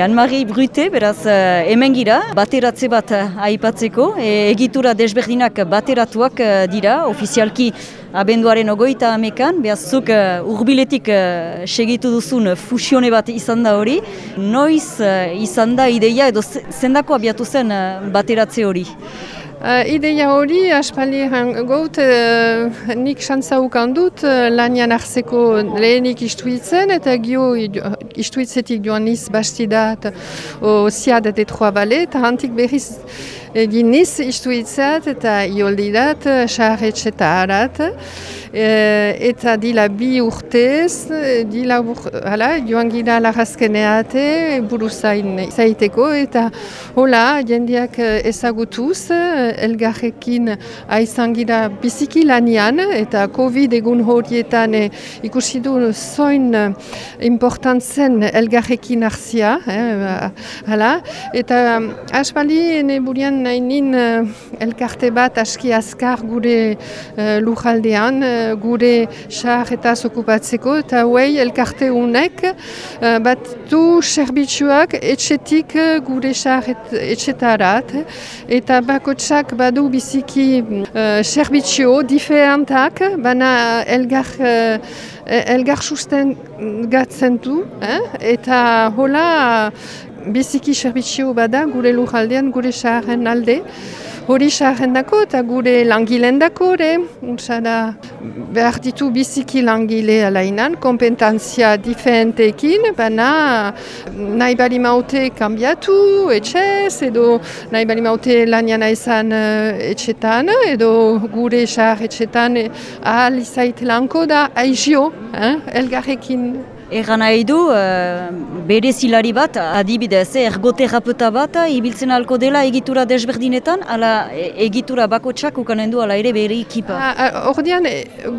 Anne-Marie Brute, beraz, uh, hemen gira, bateratze bat uh, aipatzeko, e, egitura desberdinak bateratuak uh, dira, ofizialki abenduaren ogoita amekan, behaz zuk urbiletik segitu duzun fusione bat izan da hori, noiz izan da ideia edo zendako abiatu zen bateratze hori? Uh, ideia hori, aspaldi gaut, uh, nik xantza ukan dut uh, lanian arzeko lehenik istuitzen, eta gio istuitzetik joan niz bastidat o siad de Troa Bale, eta hantik berriz egin niz istuitzat eta ioldidat, xarretxeta E, eta dila bi urtez, dila ur, hala, joan gira larazkeneate, buruzain zaiteko, eta hola, jendeak ezagutuz, elgarrekin aizan gira biziki lanian, eta COVID egun horietan e, ikusi du zoin important zen elgarrekin arzia, eh, hala, eta asbali ne burian nahi nin elkarte bat aski azkar gure uh, lujaldean, gure xar eta okupatzeko, eta huei elkarte unek uh, bat du serbitxuak etxetik gure xar et, etxetarat, eta bakotsak badu biziki uh, serbitxio diferentak, bana elgar, uh, elgar susten gatzen du, eh? eta hola biziki serbitxio bada gure lujaldean, gure xarren alde, hori xarren dako eta gure langilen dako, da behar ditu biziki langile alainan, kompetentzia diferentekin, baina nahi bali maute kambiatu etxez, edo nahi bali maute lanian izan etxetan, edo gure xar etxetan ahal izait lanko da aizio, eh? elgarrekin. Egan nahi du, uh, bere zilari bat, adibidez, eh, ergoterapeuta bat, ibiltzen alko dela egitura desberdinetan, ala egitura bako txak ukanen du, ala ere bere ekipa. Hordian,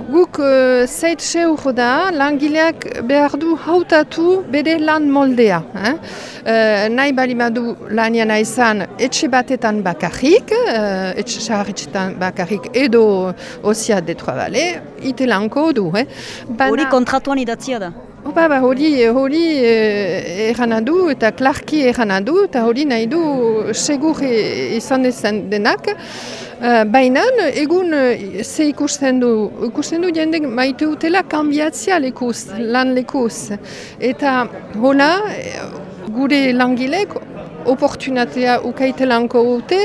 guk uh, zeit seur da, langileak behar du hautatu bere lan moldea. Eh? Uh, nahi bali madu lanian izan etxe batetan bakarrik, uh, etxe bakarrik edo osia detroa bale, ite lanko du. Eh? Hori kontratuan idatzia da? Opa, ba, hori, hori eh, du eta klarki erran du eta hori nahi du segur izan dezen denak. Uh, Baina, egun ze ikusten du, ikusten du jendek maite utela kambiatzia lekuz, lan lekuz. Eta hola, gure langilek oportunatea ukaitelanko dute,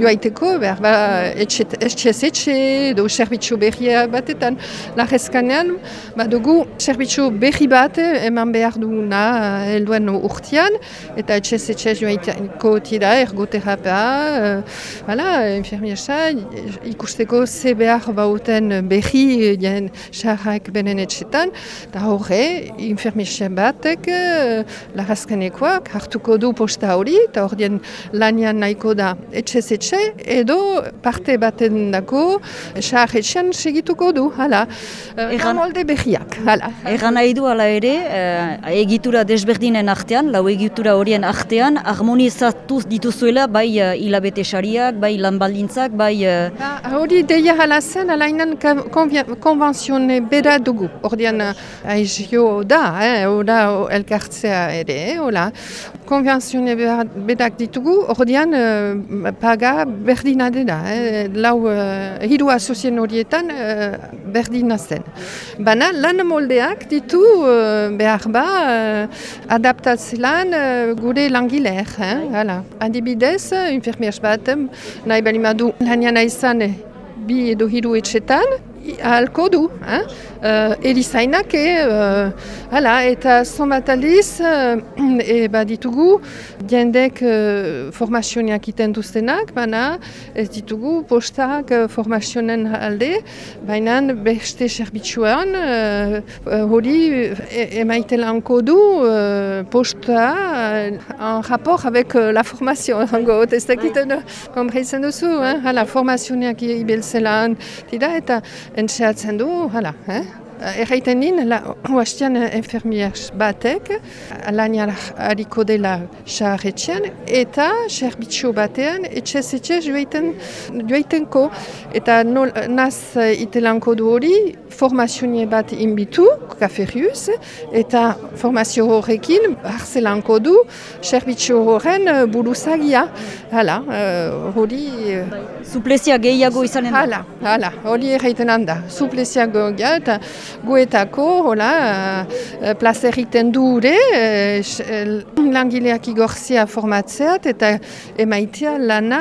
joaiteko, behar ba, etxez etxe, edo serbitxo berria batetan. Lajezkanean, badugu serbitxo berri bat eman behar duguna helduen urtean, eta etxez etxe joaiteko tira, ergoterapea, uh, ikusteko ze behar bauten berri jen xarrak benen etxetan, eta horre, infermiesa batek, uh, lajezkanekoak hartuko du posta hori, eta ordien lanian nahiko da etxez etxe, edo parte baten dako, xar etxean segituko du, hala. Egan molde behiak, hala. Egan nahi du, hala ere, uh, egitura desberdinen artean, lau egitura horien artean, harmonizatuz dituzuela, bai uh, hilabete sariak, bai lanbaldintzak, bai... Uh... Hori deia hala zen, alainan konventzione bera dugu. Ordean, aizio da, eh, oda elkartzea ere, hola. Konventzione bedak ditugu, ordean uh, paga berdina dela. Eh? Lau uh, hiru asozien horietan uh, berdina zen. Bana lan moldeak ditu uh, behar ba uh, adaptatzelan uh, gure langileer. Eh? Adibidez, infermiers bat, nahi balimadu lanian izan bi edo hiru etxetan, ahalko du. Eh? Uh, Elizainak, uh, hala, eta zonbat aliz, uh, e, baditugu, diendek uh, formazioak iten duztenak, baina ez ditugu postak uh, formazionen alde, baina beste serbitxuan hori uh, emaite lanko du uh, posta en rapport avec uh, la formazio, hango, ez dakiten, komprezen duzu, eh? hala, formazioak ibiltzelan, eta entxeatzen du, hala, eh? Erraiten din, huastian enfermiers batek, lanian hariko dela xarretxean, eta serbitxo batean, etxez etxez joaiten, joaitenko, eta nol, naz itelanko du hori, formazionie bat inbitu, kaferiuz, eta formazio horrekin, harzelanko du, serbitxo horren buruzagia. Hala, hori... Suplezia gehiago izanen da? Hala, hala, hori erraiten handa. Suplezia gehiago, eta guetako, hola, uh, plaza egiten dure, uh, langileak igorzia formatzeat, eta emaitea lana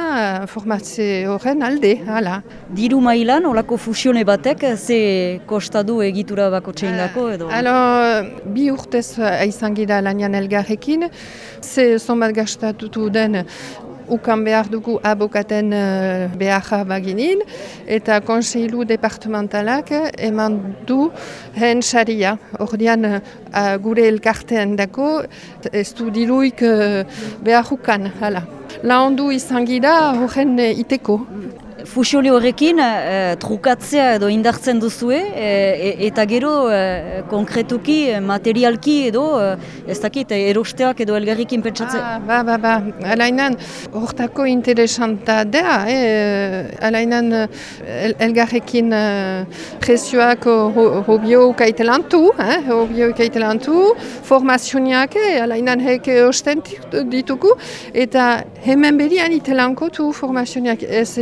formatze horren alde, hala. Diru mailan, holako fusione batek, ze kostadu egitura bako txein dako, edo? Uh, bi urtez aizan gira lanian elgarrekin, ze zonbat gastatutu den ukan behar dugu abokaten uh, beharra baginin, eta konseilu departementalak eman du hen saria. Ordean uh, gure elkartean dako, ez du diluik uh, behar ukan, hala. La ondu izan gira horren iteko fusione horrekin e, trukatzea edo indartzen duzue e, eta gero e, konkretuki materialki edo ez dakit erosteak edo elgarrikin pentsatzen. Ah, ba, ba, ba, alainan hortako interesanta da, e, alainan el, elgarrekin presioak hobio kaitelantu, eh, hobio kaitelantu, formazioniak alainan heke osten ditugu eta hemen berian itelanko tu formazioniak ez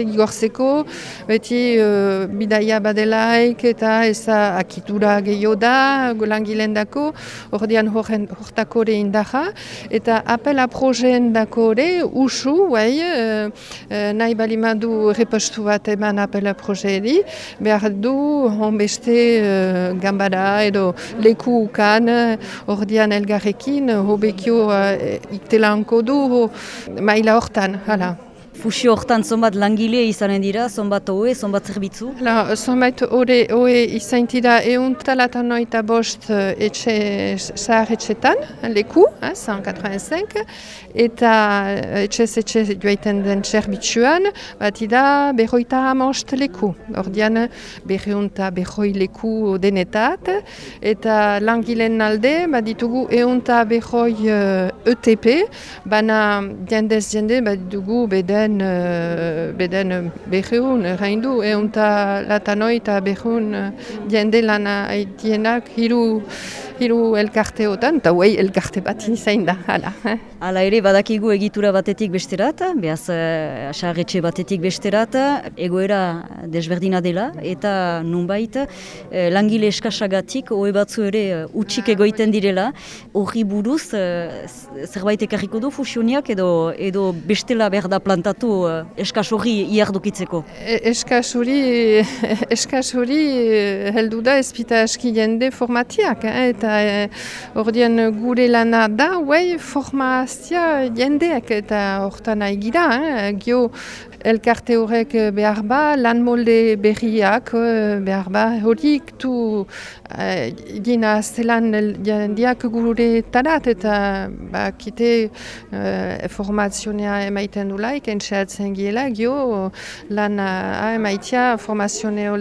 egigorzeko beti uh, bidaia badelaik eta ez akitura gehiago da, langileen dako, ordean hortako ere indaja, eta apela projen dako ere, usu, bai, uh, nahi balimadu repostu bat eman apela projeeri, behar du, honbeste uh, gambara edo leku ukan, ordean elgarrekin, hobekio uh, iktelanko du, maila hortan, hala. Fusio hortan zonbat langile izanen dira, zonbat hoe, zonbat zerbitzu? La, zonbat hori hoe izan dira egun talatan noita bost eh, etxe etxetan, leku, eh, 185, eta eh, etxe etxe joaiten den zerbitzuan, bat ida berroita hamost leku. Ordian berreunta berroi leku denetat, eta langileen alde, bat ditugu egun ta berroi uh, eh, ETP, baina jendez jende bat ditugu beden beden, uh, beden behun, erraindu, egun eta latanoi eta behun uh, jende lana haitienak hiru hiru elkarteotan, eta huei elkarte bat izain da, hala. Eh? Hala ere, badakigu egitura batetik besterat, behaz, uh, batetik besterat, egoera desberdina dela, eta nunbait, uh, langile eskasagatik, hoe batzu ere, utxik egoiten direla, hori buruz, zerbait ekarriko du fusioniak, edo, edo bestela behar da plantatu eskas hori iardukitzeko? E, eskas hori, eskas hori heldu da ezpita eski jende formatiak, eh? eta ordean gure lana da, hui, formazia jendeak eta hortan nahi gira, eh? gio elkarte horrek behar ba, lan molde berriak behar ba, horik tu eh, gina zelan jendeak gure tarat eta ba, kite eh, formazionea emaiten du laik, entxeatzen giela, gio lan uh, emaitia formazionea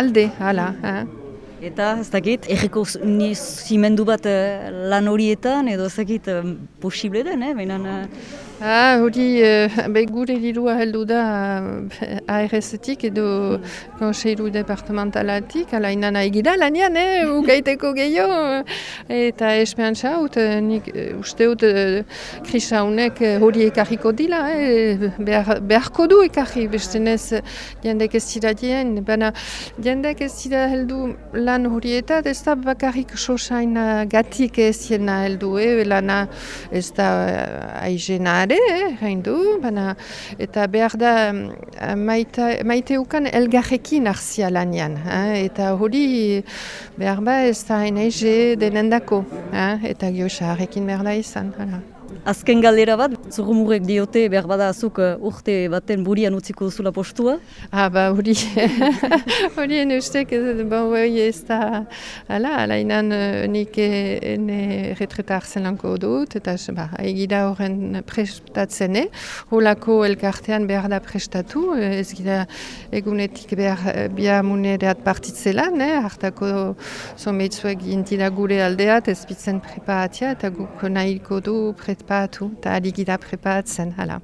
alde, hala. Eh? Eta, ez dakit, erreko zimendu bat uh, lan horietan, edo ez dakit, uh, posible den, eh? Bainan, uh... Ah, hori, uh, gure dirua heldu da uh, ARS-etik edo mm. konseilu departamentalatik, ala inan egida lanian, eh? ugaiteko gehiago, eta esperantza haut, nik uste hut uh, krisa honek hori ekarriko dila, eh? Behar, beharko du ekarri, beste nez jendek ez dira dien, baina jendek ez dira heldu lan horietat ez da bakarrik sosain gatik ez jena heldu, eh? lana ez da uh, aizena ere, eh? du, bana, eta behar da maite, maite ukan elgarrekin arzia lanian, eh? eta hori behar ba ez da hain denendako, eh? eta giosa behar da izan. Azken galdera bat, Zurumurek diote, behar bada azuk uh, urte baten burian utziko zula postua? Ah, ba, hori, hori ene ustek, ba, hori ez da, ala, ala inan uh, nik ene retreta arzelanko dut, eta ba, egida horren prestatzen, eh? Holako elkartean behar da prestatu, ez gira egunetik behar bia munereat partitzelan, eh? hartako zometzuek gintila gure aldeat, ez bitzen preparatia, eta guk nahiko du prepatu, eta adigida preparatzen, hala.